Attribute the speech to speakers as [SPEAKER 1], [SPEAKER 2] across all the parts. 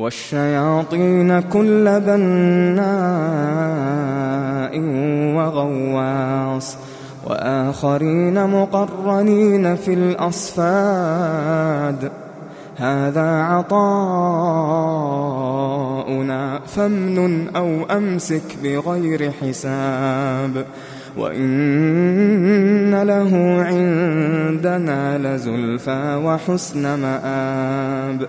[SPEAKER 1] والشياطين كل بناء وغواص وآخرين مقرنين في الأصفاد. هذا عطاؤنا فامنن أو أمسك بغير حساب. وإن له عندنا لزلفى وحسن مآب.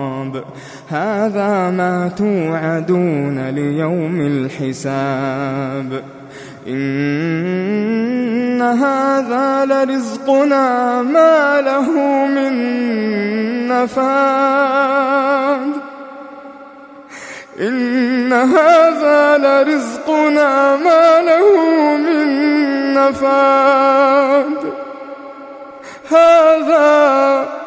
[SPEAKER 1] هذا ما توعدون ليوم الحساب. إن هذا لرزقنا ما له من نفاد. إن هذا لرزقنا ما له من نفاد. هذا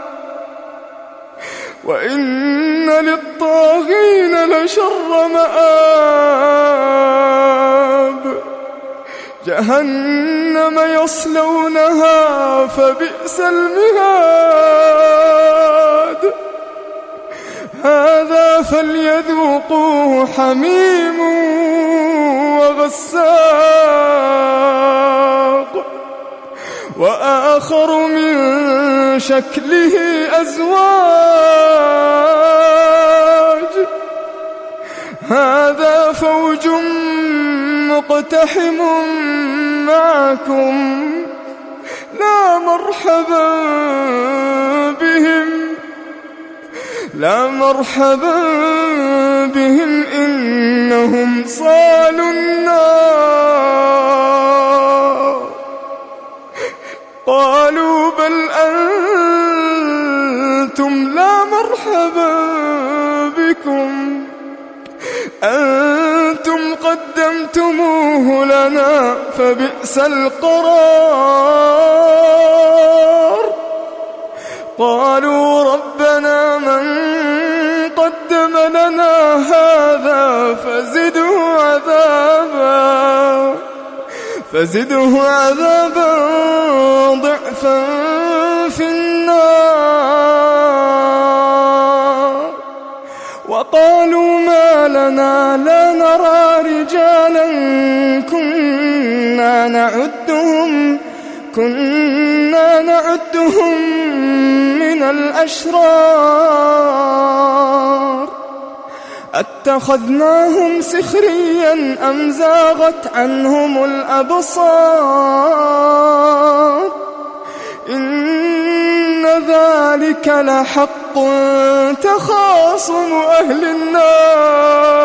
[SPEAKER 1] وإن للطاغين لشر مآب. جهنم يصلونها فبئس المهاد. هذا فليذوقوه حميم وغساق. وآخر من شكله أزواج. هذا فوج مقتحم معكم. لا مرحبا بهم. لا مرحبا بهم إنهم صالوا فبئس القرار. قالوا ربنا من قدم لنا هذا فزده عذابا. فزده عذابا ضعفا في النار. وقالوا ما لنا لا نرى رجالا كنا نعدهم كنا نعدهم من الأشرار. أتخذناهم سخريا أم زاغت عنهم الأبصار؟ إن ذلك لحق تخاصم أهل النار.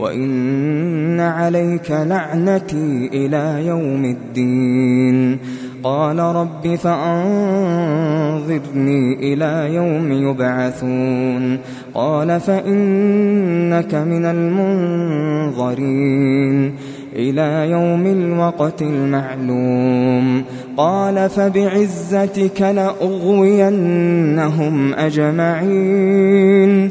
[SPEAKER 1] وإن عليك لعنتي إلى يوم الدين. قال رب فأنظرني إلى يوم يبعثون. قال فإنك من المنظرين. إلى يوم الوقت المعلوم. قال فبعزتك لأغوينهم أجمعين.